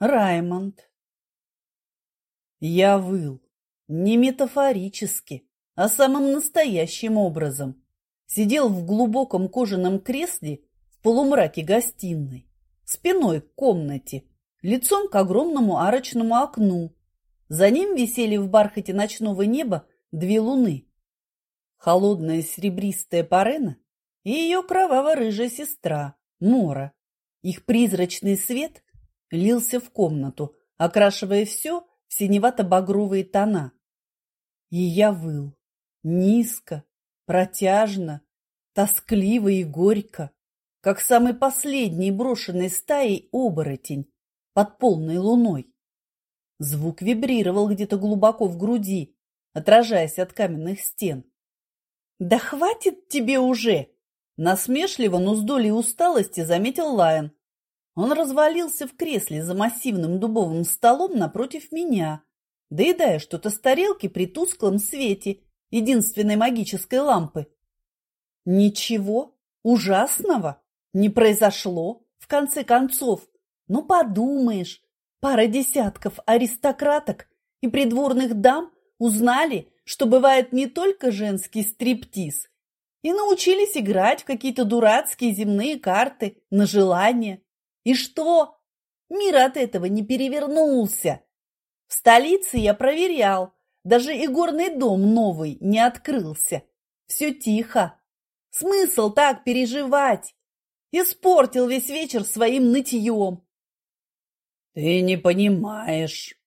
Раймонд. Я выл. Не метафорически, а самым настоящим образом. Сидел в глубоком кожаном кресле в полумраке гостиной, спиной к комнате, лицом к огромному арочному окну. За ним висели в бархате ночного неба две луны. Холодная серебристая Парена и ее кроваво-рыжая сестра Мора. Их призрачный свет лился в комнату, окрашивая все в синевато-багровые тона. И я выл. Низко, протяжно, тоскливо и горько, как самый последний брошенный стаей оборотень под полной луной. Звук вибрировал где-то глубоко в груди, отражаясь от каменных стен. «Да хватит тебе уже!» Насмешливо, но с долей усталости заметил Лайон. Он развалился в кресле за массивным дубовым столом напротив меня, доедая что-то с тарелки при тусклом свете единственной магической лампы. Ничего ужасного не произошло, в конце концов. Ну, подумаешь, пара десятков аристократок и придворных дам узнали, что бывает не только женский стриптиз, и научились играть в какие-то дурацкие земные карты на желание. И что? Мир от этого не перевернулся. В столице я проверял, даже игорный дом новый не открылся. Все тихо. Смысл так переживать? Испортил весь вечер своим нытьем. Ты не понимаешь,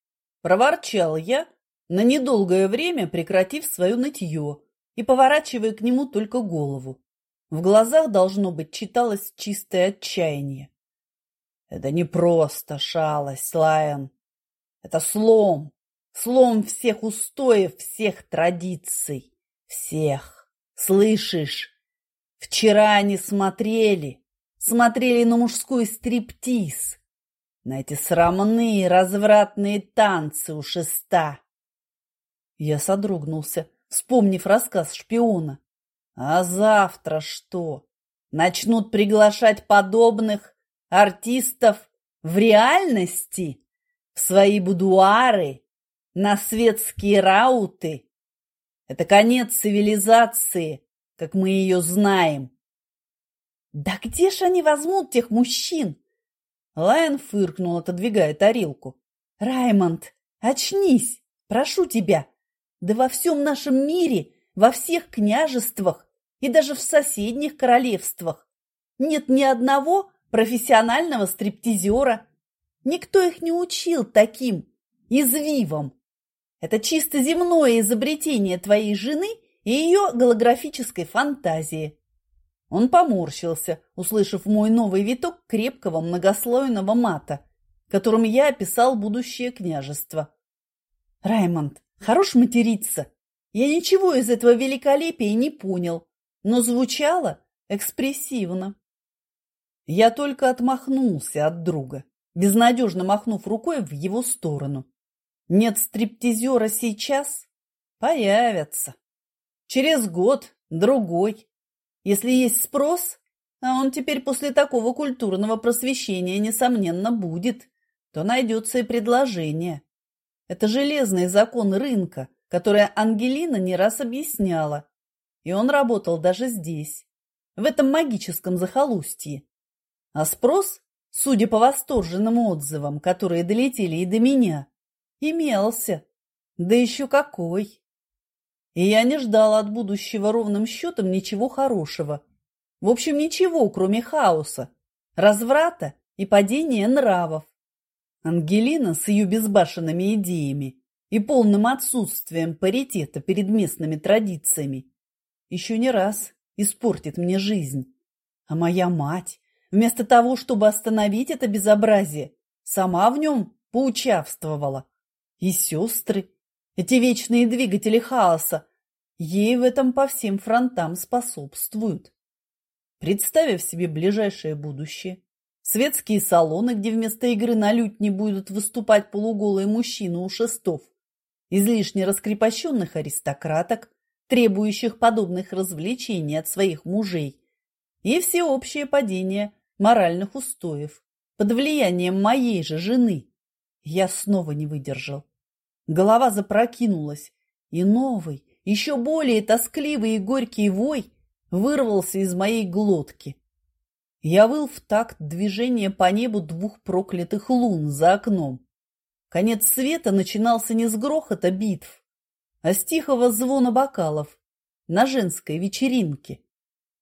проворчал я, на недолгое время прекратив свое нытье и поворачивая к нему только голову. В глазах, должно быть, читалось чистое отчаяние. Это не просто шалость, Лайон. Это слом. Слом всех устоев, всех традиций. Всех. Слышишь? Вчера они смотрели. Смотрели на мужской стриптиз. На эти срамные, развратные танцы у шеста. Я содрогнулся, вспомнив рассказ шпиона. А завтра что? Начнут приглашать подобных артистов в реальности, в свои будуары, на светские рауты. Это конец цивилизации, как мы ее знаем. Да где ж они возьмут тех мужчин? Лайон фыркнул, отодвигая тарелку. Раймонд, очнись, прошу тебя. Да во всем нашем мире, во всех княжествах и даже в соседних королевствах нет ни одного профессионального стриптизера. Никто их не учил таким извивом. Это чисто земное изобретение твоей жены и ее голографической фантазии. Он поморщился, услышав мой новый виток крепкого многослойного мата, которым я описал будущее княжество. Раймонд, хорош материться. Я ничего из этого великолепия не понял, но звучало экспрессивно. Я только отмахнулся от друга, безнадежно махнув рукой в его сторону. Нет стриптизера сейчас? Появятся. Через год, другой. Если есть спрос, а он теперь после такого культурного просвещения, несомненно, будет, то найдется и предложение. Это железный закон рынка, который Ангелина не раз объясняла, и он работал даже здесь, в этом магическом захолустье. А спрос, судя по восторженным отзывам, которые долетели и до меня, имелся. Да еще какой! И я не ждала от будущего ровным счетом ничего хорошего. В общем, ничего, кроме хаоса, разврата и падения нравов. Ангелина с ее безбашенными идеями и полным отсутствием паритета перед местными традициями еще не раз испортит мне жизнь. А моя мать Вместо того, чтобы остановить это безобразие, сама в нем поучаствовала. И сестры, эти вечные двигатели хаоса, ей в этом по всем фронтам способствуют. Представив себе ближайшее будущее, светские салоны, где вместо игры на лютне будут выступать полуголые мужчины у шестов, излишне раскрепощенных аристократок, требующих подобных развлечений от своих мужей, и всеобщее падение моральных устоев под влиянием моей же жены, Я снова не выдержал. Голова запрокинулась, и новый, еще более тоскливый и горький вой вырвался из моей глотки. Я выл в такт движения по небу двух проклятых лун за окном. Конец света начинался не с грохота битв, а с тихого звона бокалов на женской вечеринке.